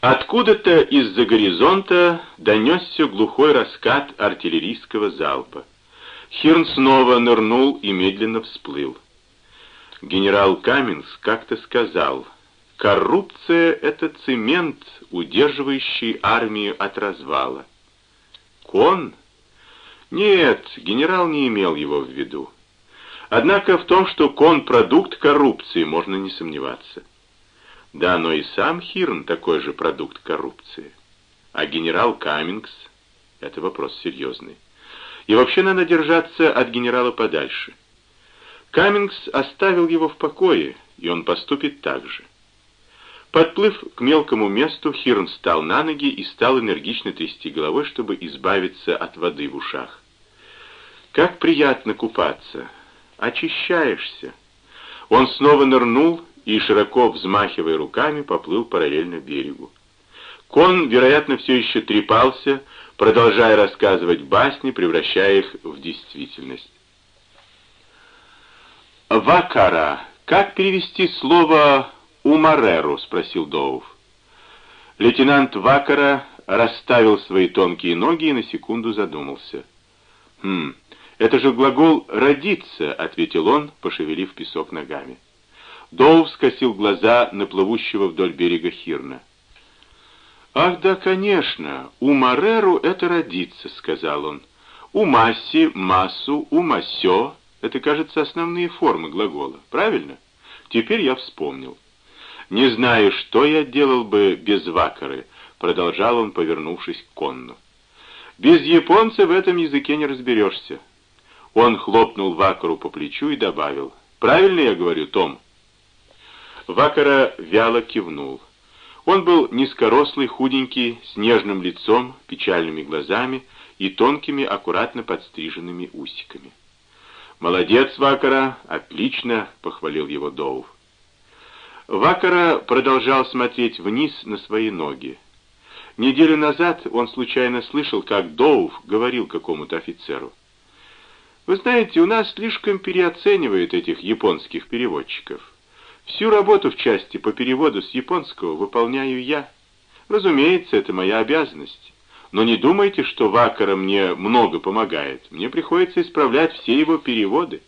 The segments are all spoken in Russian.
Откуда-то из-за горизонта донесся глухой раскат артиллерийского залпа. Хирн снова нырнул и медленно всплыл. Генерал Каменс как-то сказал, «Коррупция — это цемент, удерживающий армию от развала». Кон? Нет, генерал не имел его в виду. Однако в том, что Кон — продукт коррупции, можно не сомневаться. Да, но и сам Хирн такой же продукт коррупции. А генерал Каммингс — это вопрос серьезный. И вообще надо держаться от генерала подальше. Каммингс оставил его в покое, и он поступит так же. Подплыв к мелкому месту, Хирн встал на ноги и стал энергично трясти головой, чтобы избавиться от воды в ушах. Как приятно купаться! Очищаешься! Он снова нырнул и, широко взмахивая руками, поплыл параллельно берегу. Кон, вероятно, все еще трепался, продолжая рассказывать басни, превращая их в действительность. «Вакара. Как перевести слово «умареру»?» — спросил Доув. Лейтенант Вакара расставил свои тонкие ноги и на секунду задумался. «Хм, это же глагол «родиться», — ответил он, пошевелив песок ногами. Доув скосил глаза на плывущего вдоль берега Хирна. «Ах да, конечно, у Мареру это родиться», — сказал он. «У масси, массу, у масё — это, кажется, основные формы глагола, правильно? Теперь я вспомнил. Не знаю, что я делал бы без вакары», — продолжал он, повернувшись к конну. «Без японца в этом языке не разберешься». Он хлопнул вакару по плечу и добавил. «Правильно я говорю, Том?» Вакара вяло кивнул. Он был низкорослый, худенький, с нежным лицом, печальными глазами и тонкими, аккуратно подстриженными усиками. «Молодец, Вакара, отлично!» — похвалил его Доув. Вакара продолжал смотреть вниз на свои ноги. Неделю назад он случайно слышал, как Доув говорил какому-то офицеру. «Вы знаете, у нас слишком переоценивают этих японских переводчиков. Всю работу в части по переводу с японского выполняю я. Разумеется, это моя обязанность. Но не думайте, что Вакара мне много помогает. Мне приходится исправлять все его переводы.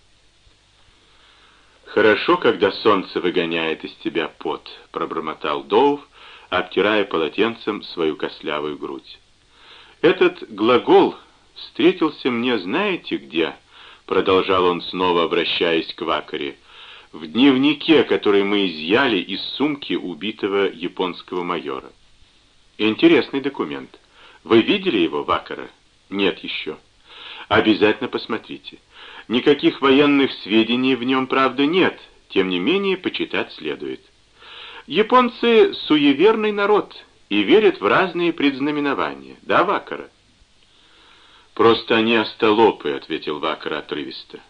«Хорошо, когда солнце выгоняет из тебя пот», — пробормотал Доув, обтирая полотенцем свою кослявую грудь. «Этот глагол встретился мне знаете где?» — продолжал он снова, обращаясь к Вакаре в дневнике, который мы изъяли из сумки убитого японского майора. Интересный документ. Вы видели его, Вакара? Нет еще. Обязательно посмотрите. Никаких военных сведений в нем, правда, нет. Тем не менее, почитать следует. Японцы — суеверный народ и верят в разные предзнаменования. Да, Вакара? «Просто они остолопы», — ответил Вакара отрывисто.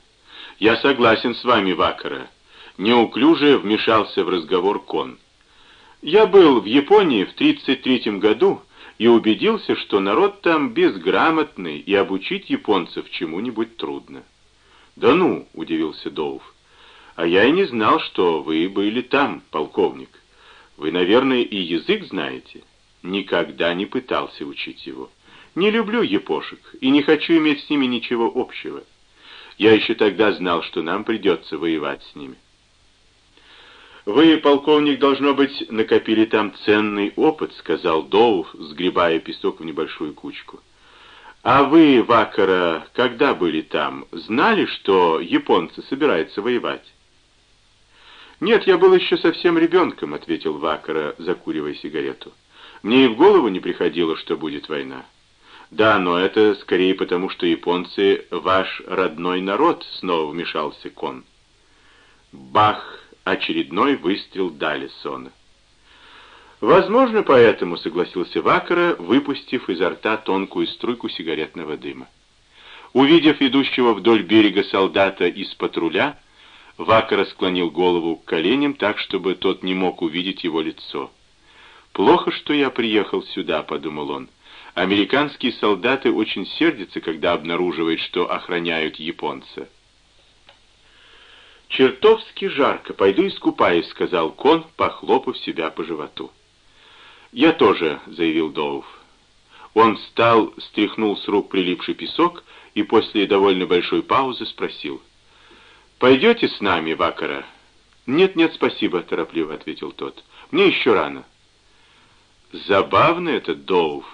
«Я согласен с вами, Вакара неуклюже вмешался в разговор Кон. «Я был в Японии в 33 году и убедился, что народ там безграмотный, и обучить японцев чему-нибудь трудно». «Да ну!» — удивился Доув. «А я и не знал, что вы были там, полковник. Вы, наверное, и язык знаете?» «Никогда не пытался учить его. Не люблю япошек и не хочу иметь с ними ничего общего. Я еще тогда знал, что нам придется воевать с ними». «Вы, полковник, должно быть, накопили там ценный опыт», — сказал Доув, сгребая песок в небольшую кучку. «А вы, Вакара, когда были там, знали, что японцы собираются воевать?» «Нет, я был еще совсем ребенком», — ответил Вакара, закуривая сигарету. «Мне и в голову не приходило, что будет война». «Да, но это скорее потому, что японцы — ваш родной народ», — снова вмешался Кон. «Бах!» Очередной выстрел Далисона. «Возможно, поэтому», — согласился Вакара, выпустив изо рта тонкую струйку сигаретного дыма. Увидев идущего вдоль берега солдата из патруля, Вакара склонил голову к коленям так, чтобы тот не мог увидеть его лицо. «Плохо, что я приехал сюда», — подумал он. «Американские солдаты очень сердятся, когда обнаруживают, что охраняют японца». «Чертовски жарко, пойду искупаюсь», — сказал Кон, похлопав себя по животу. «Я тоже», — заявил Доув. Он встал, стряхнул с рук прилипший песок и после довольно большой паузы спросил. «Пойдете с нами, Вакара?» «Нет-нет, спасибо», — торопливо ответил тот. «Мне еще рано». «Забавно этот Доув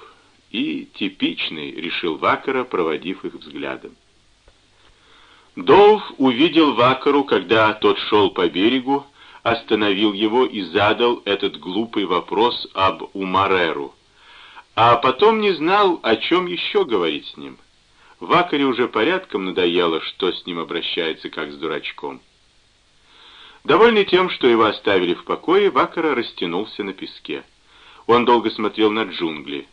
и типичный», — решил Вакара, проводив их взглядом. Доув увидел Вакару, когда тот шел по берегу, остановил его и задал этот глупый вопрос об Умареру. А потом не знал, о чем еще говорить с ним. Вакаре уже порядком надоело, что с ним обращается как с дурачком. Довольный тем, что его оставили в покое, Вакара растянулся на песке. Он долго смотрел на джунгли.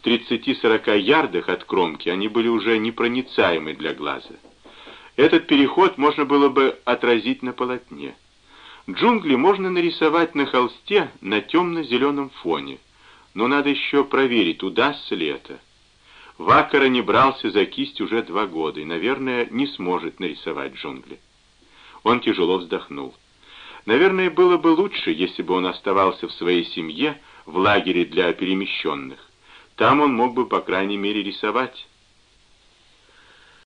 В 30-40 ярдах от кромки они были уже непроницаемы для глаза. Этот переход можно было бы отразить на полотне. Джунгли можно нарисовать на холсте на темно-зеленом фоне, но надо еще проверить, удастся ли это. Вакара не брался за кисть уже два года и, наверное, не сможет нарисовать джунгли. Он тяжело вздохнул. Наверное, было бы лучше, если бы он оставался в своей семье в лагере для перемещенных. Там он мог бы, по крайней мере, рисовать.